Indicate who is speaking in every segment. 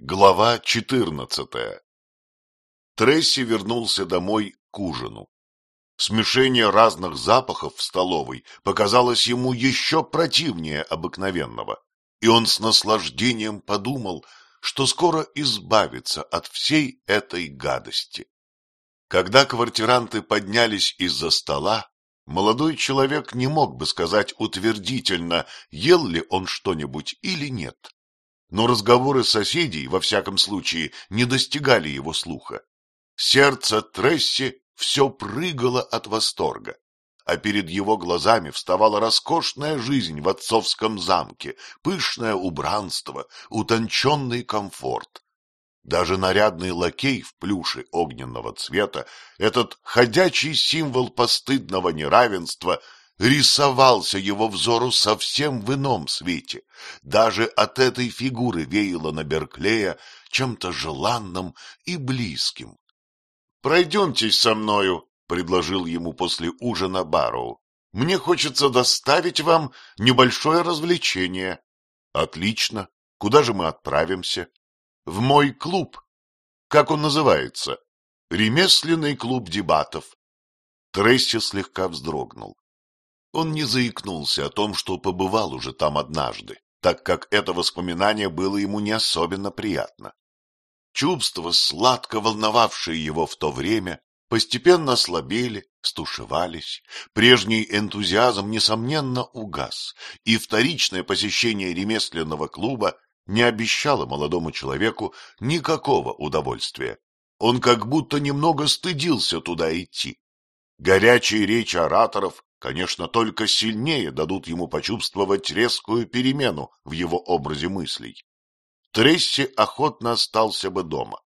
Speaker 1: Глава четырнадцатая Тресси вернулся домой к ужину. Смешение разных запахов в столовой показалось ему еще противнее обыкновенного, и он с наслаждением подумал, что скоро избавится от всей этой гадости. Когда квартиранты поднялись из-за стола, молодой человек не мог бы сказать утвердительно, ел ли он что-нибудь или нет но разговоры соседей, во всяком случае, не достигали его слуха. Сердце Тресси все прыгало от восторга, а перед его глазами вставала роскошная жизнь в отцовском замке, пышное убранство, утонченный комфорт. Даже нарядный лакей в плюше огненного цвета, этот ходячий символ постыдного неравенства — рисовался его взору совсем в ином свете. Даже от этой фигуры веяло на Берклея чем-то желанным и близким. — Пройдемтесь со мною, — предложил ему после ужина Барроу. — Мне хочется доставить вам небольшое развлечение. — Отлично. Куда же мы отправимся? — В мой клуб. Как он называется? — Ремесленный клуб дебатов. Тресси слегка вздрогнул. Он не заикнулся о том, что побывал уже там однажды, так как это воспоминание было ему не особенно приятно. Чувства, сладко волновавшие его в то время, постепенно ослабели, стушевались, прежний энтузиазм, несомненно, угас, и вторичное посещение ремесленного клуба не обещало молодому человеку никакого удовольствия. Он как будто немного стыдился туда идти. Горячие речи ораторов конечно, только сильнее дадут ему почувствовать резкую перемену в его образе мыслей. Тресси охотно остался бы дома.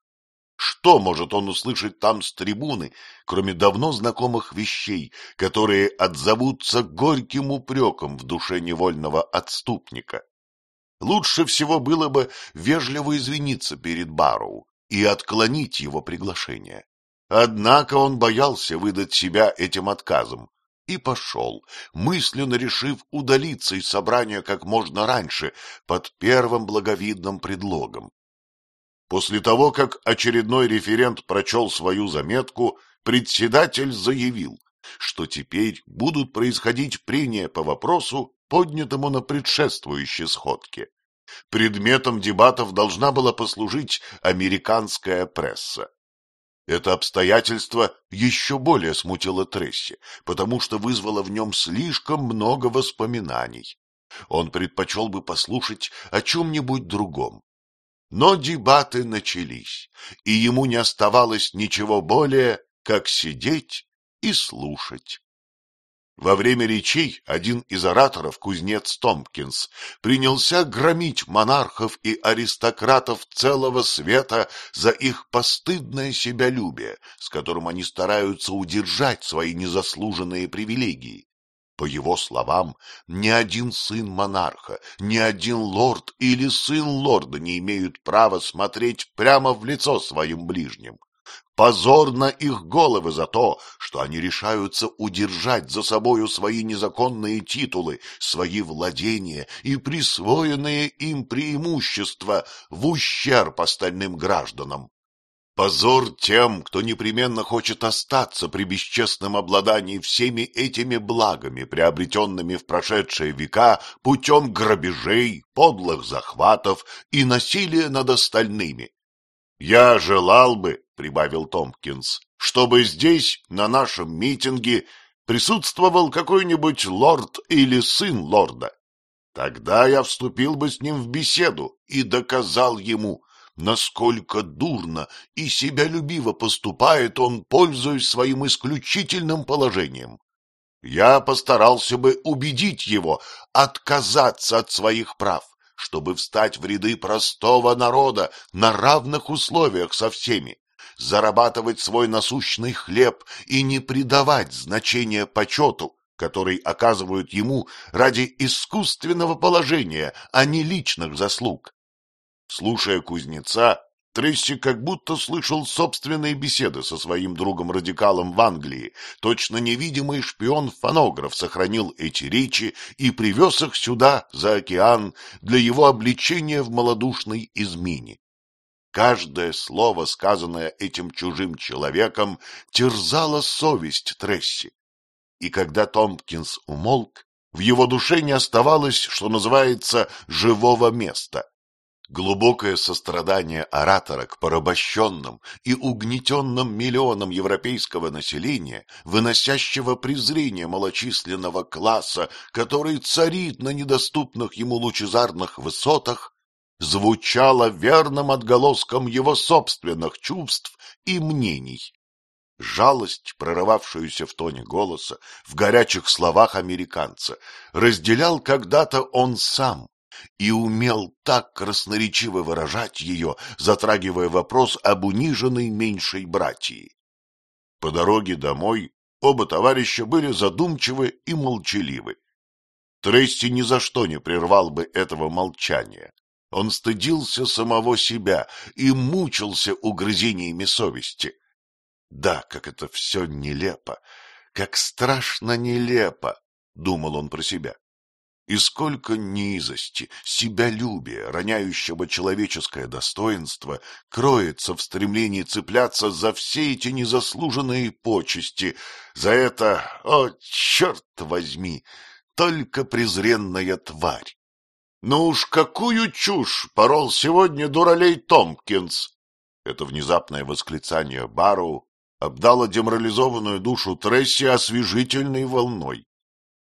Speaker 1: Что может он услышать там с трибуны, кроме давно знакомых вещей, которые отзовутся горьким упреком в душе невольного отступника? Лучше всего было бы вежливо извиниться перед Барроу и отклонить его приглашение. Однако он боялся выдать себя этим отказом, и пошел, мысленно решив удалиться из собрания как можно раньше, под первым благовидным предлогом. После того, как очередной референт прочел свою заметку, председатель заявил, что теперь будут происходить прения по вопросу, поднятому на предшествующей сходке. Предметом дебатов должна была послужить американская пресса. Это обстоятельство еще более смутило Тресси, потому что вызвало в нем слишком много воспоминаний. Он предпочел бы послушать о чем-нибудь другом. Но дебаты начались, и ему не оставалось ничего более, как сидеть и слушать. Во время речей один из ораторов, кузнец Томпкинс, принялся громить монархов и аристократов целого света за их постыдное себялюбие, с которым они стараются удержать свои незаслуженные привилегии. По его словам, ни один сын монарха, ни один лорд или сын лорда не имеют права смотреть прямо в лицо своим ближним. Позор на их головы за то, что они решаются удержать за собою свои незаконные титулы, свои владения и присвоенные им преимущества в ущерб остальным гражданам. Позор тем, кто непременно хочет остаться при бесчестном обладании всеми этими благами, приобретенными в прошедшие века путем грабежей, подлых захватов и насилия над остальными. Я желал бы, прибавил Томпкинс, чтобы здесь, на нашем митинге, присутствовал какой-нибудь лорд или сын лорда. Тогда я вступил бы с ним в беседу и доказал ему, насколько дурно и себялюбиво поступает он, пользуясь своим исключительным положением. Я постарался бы убедить его отказаться от своих прав, чтобы встать в ряды простого народа на равных условиях со всеми, зарабатывать свой насущный хлеб и не придавать значения почету, который оказывают ему ради искусственного положения, а не личных заслуг. Слушая кузнеца, Тресси как будто слышал собственные беседы со своим другом-радикалом в Англии. Точно невидимый шпион-фонограф сохранил эти речи и привез их сюда, за океан, для его обличения в малодушной измене. Каждое слово, сказанное этим чужим человеком, терзало совесть Тресси. И когда Томпкинс умолк, в его душе не оставалось, что называется, живого места. Глубокое сострадание оратора к порабощенным и угнетенным миллионам европейского населения, выносящего презрение малочисленного класса, который царит на недоступных ему лучезарных высотах, звучало верным отголоском его собственных чувств и мнений. Жалость, прорывавшуюся в тоне голоса, в горячих словах американца, разделял когда-то он сам, и умел так красноречиво выражать ее, затрагивая вопрос об униженной меньшей братьи. По дороге домой оба товарища были задумчивы и молчаливы. Трейси ни за что не прервал бы этого молчания. Он стыдился самого себя и мучился угрызениями совести. Да, как это все нелепо, как страшно нелепо, — думал он про себя. И сколько низости, себялюбия, роняющего человеческое достоинство, кроется в стремлении цепляться за все эти незаслуженные почести, за это, о, черт возьми, только презренная тварь. Ну уж какую чушь порол сегодня дуралей Томпкинс! Это внезапное восклицание Барроу обдало деморализованную душу Тресси освежительной волной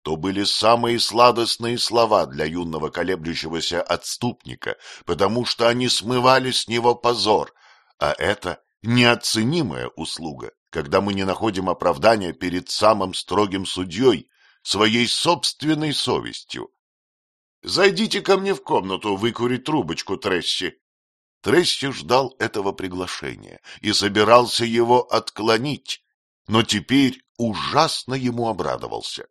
Speaker 1: то были самые сладостные слова для юного колеблющегося отступника, потому что они смывали с него позор, а это неоценимая услуга, когда мы не находим оправдания перед самым строгим судьей, своей собственной совестью. «Зайдите ко мне в комнату выкурить трубочку, Тресси». Тресси ждал этого приглашения и собирался его отклонить, но теперь ужасно ему обрадовался.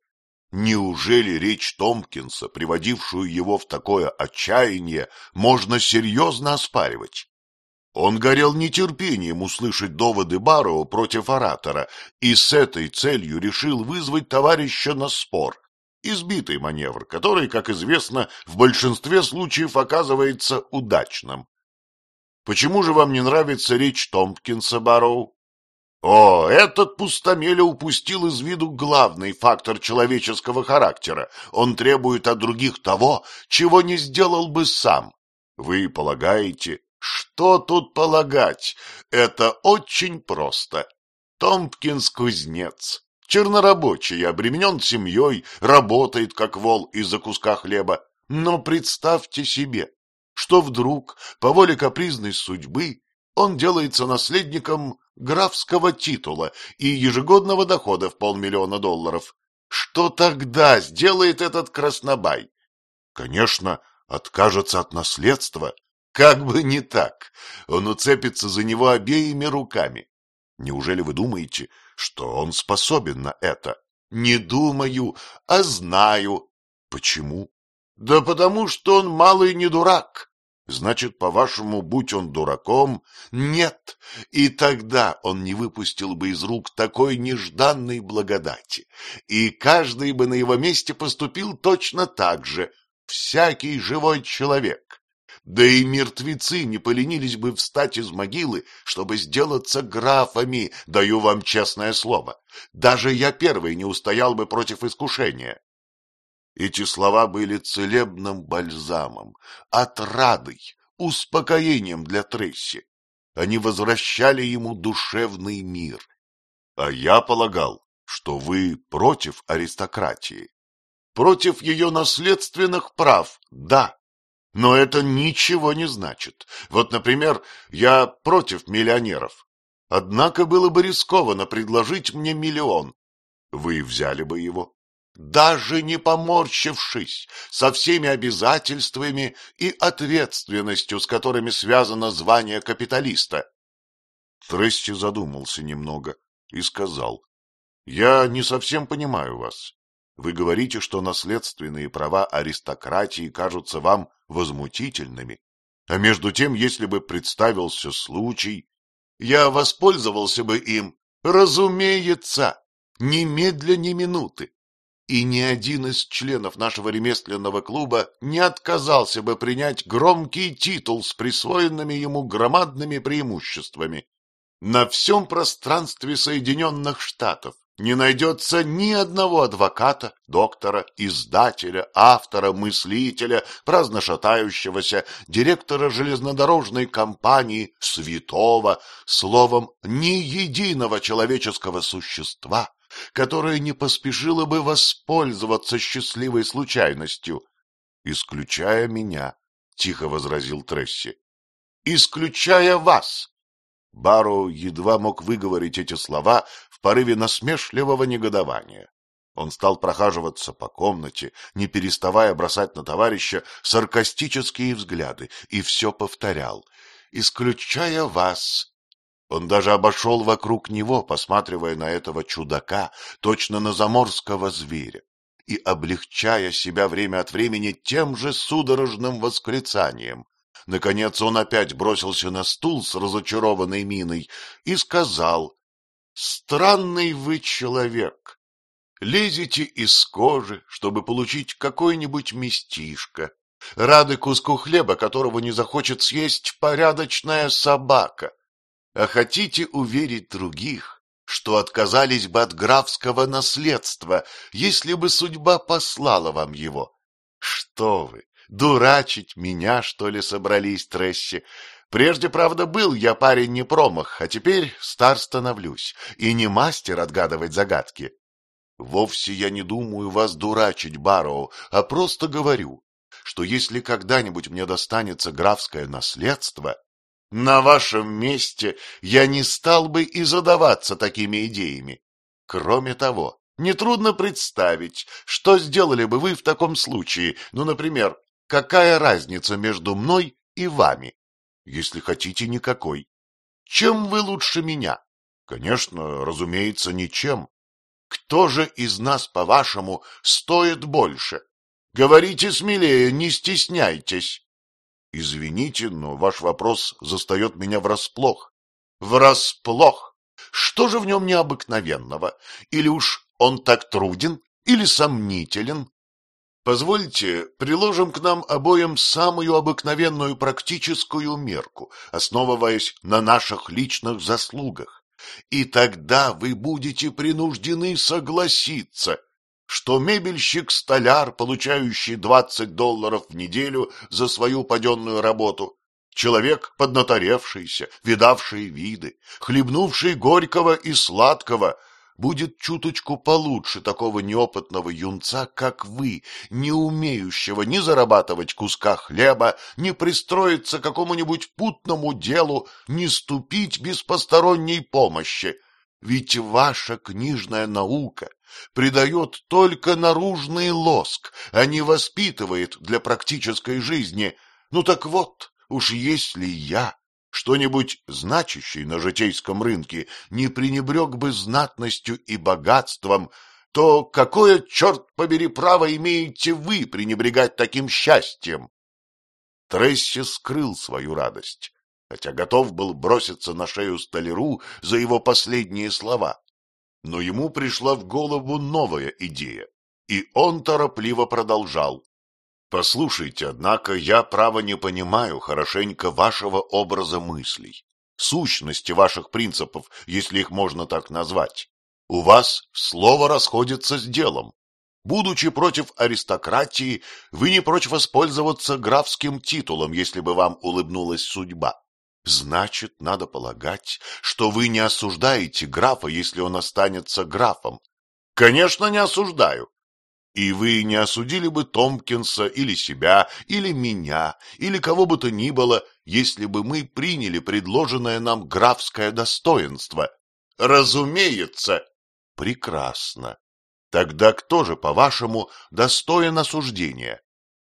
Speaker 1: Неужели речь Томпкинса, приводившую его в такое отчаяние, можно серьезно оспаривать? Он горел нетерпением услышать доводы Барроу против оратора и с этой целью решил вызвать товарища на спор. Избитый маневр, который, как известно, в большинстве случаев оказывается удачным. Почему же вам не нравится речь Томпкинса, Барроу? О, этот пустомеля упустил из виду главный фактор человеческого характера. Он требует от других того, чего не сделал бы сам. Вы полагаете, что тут полагать? Это очень просто. Томпкинс кузнец, чернорабочий, обременен семьей, работает как вол из-за куска хлеба. Но представьте себе, что вдруг, по воле капризной судьбы, он делается наследником графского титула и ежегодного дохода в полмиллиона долларов. Что тогда сделает этот краснобай? Конечно, откажется от наследства. Как бы не так. Он уцепится за него обеими руками. Неужели вы думаете, что он способен на это? Не думаю, а знаю. Почему? Да потому что он малый не дурак. Значит, по-вашему, будь он дураком? Нет, и тогда он не выпустил бы из рук такой нежданной благодати, и каждый бы на его месте поступил точно так же, всякий живой человек. Да и мертвецы не поленились бы встать из могилы, чтобы сделаться графами, даю вам честное слово. Даже я первый не устоял бы против искушения. Эти слова были целебным бальзамом, отрадой, успокоением для Тресси. Они возвращали ему душевный мир. А я полагал, что вы против аристократии. Против ее наследственных прав, да. Но это ничего не значит. Вот, например, я против миллионеров. Однако было бы рискованно предложить мне миллион. Вы взяли бы его? даже не поморщившись, со всеми обязательствами и ответственностью, с которыми связано звание капиталиста. Трести задумался немного и сказал, «Я не совсем понимаю вас. Вы говорите, что наследственные права аристократии кажутся вам возмутительными, а между тем, если бы представился случай, я воспользовался бы им, разумеется, немедля ни минуты. и ни один из членов нашего ремесленного клуба не отказался бы принять громкий титул с присвоенными ему громадными преимуществами. На всем пространстве Соединенных Штатов не найдется ни одного адвоката, доктора, издателя, автора, мыслителя, праздно шатающегося, директора железнодорожной компании, святого, словом, ни единого человеческого существа, которое не поспешило бы воспользоваться счастливой случайностью, исключая меня, — тихо возразил Тресси. — Исключая вас! Барроу едва мог выговорить эти слова в порыве насмешливого негодования. Он стал прохаживаться по комнате, не переставая бросать на товарища саркастические взгляды, и все повторял, исключая вас. Он даже обошел вокруг него, посматривая на этого чудака, точно на заморского зверя, и облегчая себя время от времени тем же судорожным восклицанием. Наконец он опять бросился на стул с разочарованной миной и сказал, «Странный вы человек. Лезете из кожи, чтобы получить какой-нибудь местишко, рады куску хлеба, которого не захочет съесть порядочная собака, а хотите уверить других, что отказались бы от графского наследства, если бы судьба послала вам его. Что вы, Дурачить меня, что ли, собрались, Тресси? Прежде, правда, был я парень не промах, а теперь стар становлюсь, и не мастер отгадывать загадки. Вовсе я не думаю вас дурачить, Барроу, а просто говорю, что если когда-нибудь мне достанется графское наследство, на вашем месте я не стал бы и задаваться такими идеями. Кроме того, нетрудно представить, что сделали бы вы в таком случае, ну, например, Какая разница между мной и вами? Если хотите, никакой. Чем вы лучше меня? Конечно, разумеется, ничем. Кто же из нас, по-вашему, стоит больше? Говорите смелее, не стесняйтесь. Извините, но ваш вопрос застает меня врасплох. Врасплох? Что же в нем необыкновенного? Или уж он так труден, или сомнителен, Позвольте, приложим к нам обоим самую обыкновенную практическую мерку, основываясь на наших личных заслугах. И тогда вы будете принуждены согласиться, что мебельщик-столяр, получающий 20 долларов в неделю за свою паденную работу, человек поднаторевшийся, видавший виды, хлебнувший горького и сладкого, будет чуточку получше такого неопытного юнца, как вы, не умеющего ни зарабатывать куска хлеба, ни пристроиться к какому-нибудь путному делу, ни ступить без посторонней помощи. Ведь ваша книжная наука придает только наружный лоск, а не воспитывает для практической жизни. Ну так вот, уж если я что-нибудь значащий на житейском рынке не пренебрег бы знатностью и богатством, то какое, черт побери, право имеете вы пренебрегать таким счастьем? Тресси скрыл свою радость, хотя готов был броситься на шею столяру за его последние слова. Но ему пришла в голову новая идея, и он торопливо продолжал. Послушайте, однако, я, право, не понимаю хорошенько вашего образа мыслей, сущности ваших принципов, если их можно так назвать. У вас слово расходится с делом. Будучи против аристократии, вы не прочь воспользоваться графским титулом, если бы вам улыбнулась судьба. Значит, надо полагать, что вы не осуждаете графа, если он останется графом. Конечно, не осуждаю. И вы не осудили бы Томпкинса или себя, или меня, или кого бы то ни было, если бы мы приняли предложенное нам графское достоинство. Разумеется. Прекрасно. Тогда кто же, по-вашему, достоин осуждения?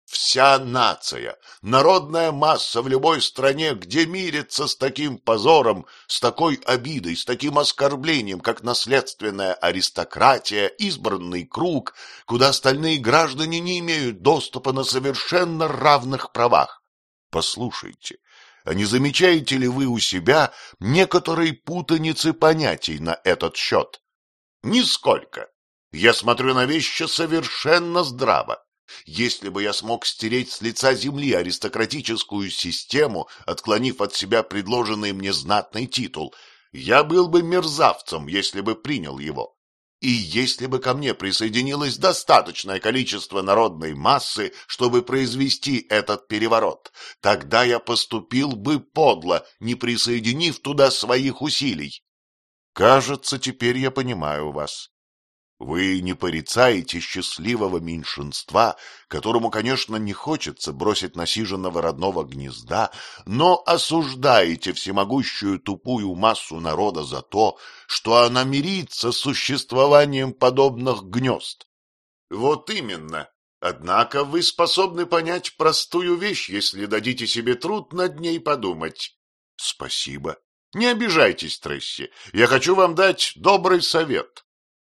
Speaker 1: Вся нация, народная масса в любой стране, где мирится с таким позором, с такой обидой, с таким оскорблением, как наследственная аристократия, избранный круг, куда остальные граждане не имеют доступа на совершенно равных правах. Послушайте, а не замечаете ли вы у себя некоторые путаницы понятий на этот счет? Нисколько. Я смотрю на вещи совершенно здраво. Если бы я смог стереть с лица земли аристократическую систему, отклонив от себя предложенный мне знатный титул, я был бы мерзавцем, если бы принял его. И если бы ко мне присоединилось достаточное количество народной массы, чтобы произвести этот переворот, тогда я поступил бы подло, не присоединив туда своих усилий. Кажется, теперь я понимаю вас. Вы не порицаете счастливого меньшинства, которому, конечно, не хочется бросить насиженного родного гнезда, но осуждаете всемогущую тупую массу народа за то, что она мирится с существованием подобных гнезд. Вот именно. Однако вы способны понять простую вещь, если дадите себе труд над ней подумать. Спасибо. Не обижайтесь, Тресси. Я хочу вам дать добрый совет.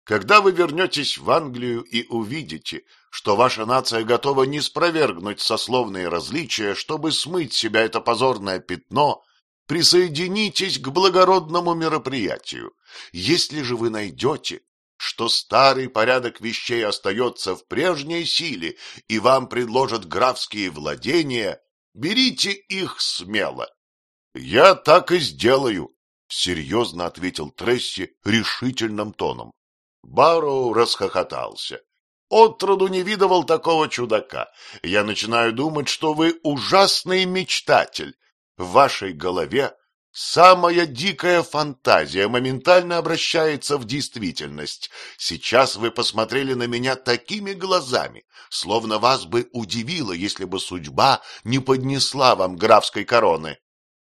Speaker 1: Когда вы вернетесь в Англию и увидите, что ваша нация готова не спровергнуть сословные различия, чтобы смыть себя это позорное пятно, присоединитесь к благородному мероприятию. Если же вы найдете, что старый порядок вещей остается в прежней силе и вам предложат графские владения, берите их смело. — Я так и сделаю, — серьезно ответил Тресси решительным тоном. Барроу расхохотался. Отроду не видывал такого чудака. Я начинаю думать, что вы ужасный мечтатель. В вашей голове самая дикая фантазия моментально обращается в действительность. Сейчас вы посмотрели на меня такими глазами, словно вас бы удивило, если бы судьба не поднесла вам графской короны.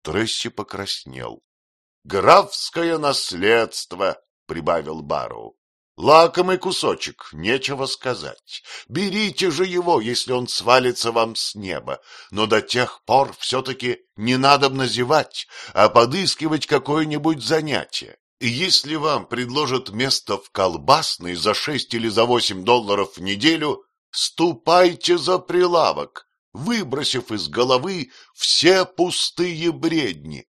Speaker 1: Тресси покраснел. — Графское наследство, — прибавил Барроу. Лакомый кусочек, нечего сказать. Берите же его, если он свалится вам с неба. Но до тех пор все-таки не надо назевать, а подыскивать какое-нибудь занятие. И если вам предложат место в колбасной за шесть или за восемь долларов в неделю, ступайте за прилавок, выбросив из головы все пустые бредни.